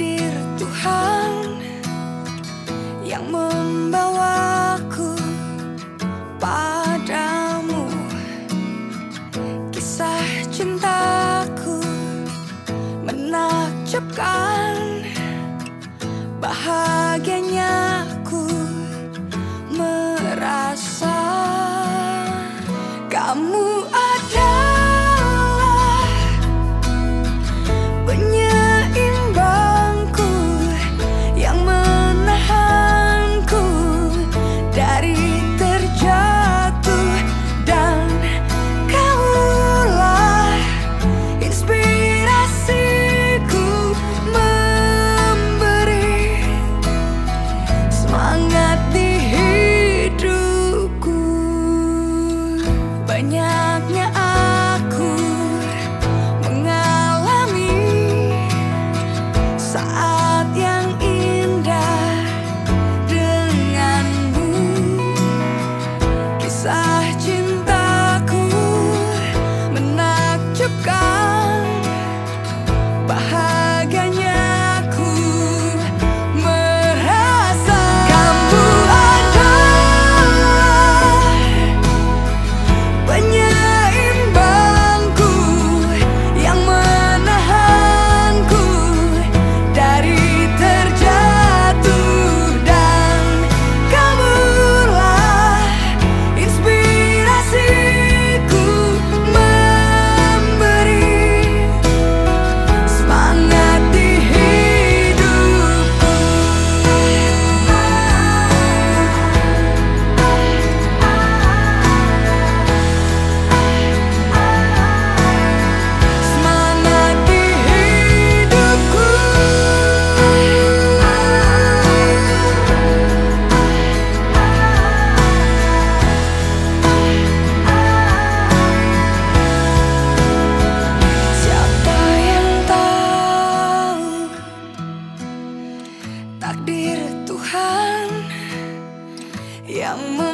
takdir Tuhan yang membawaku padamu. Kisah cintaku menakjubkan bahagianya ku merasa kamu ada yang membawaku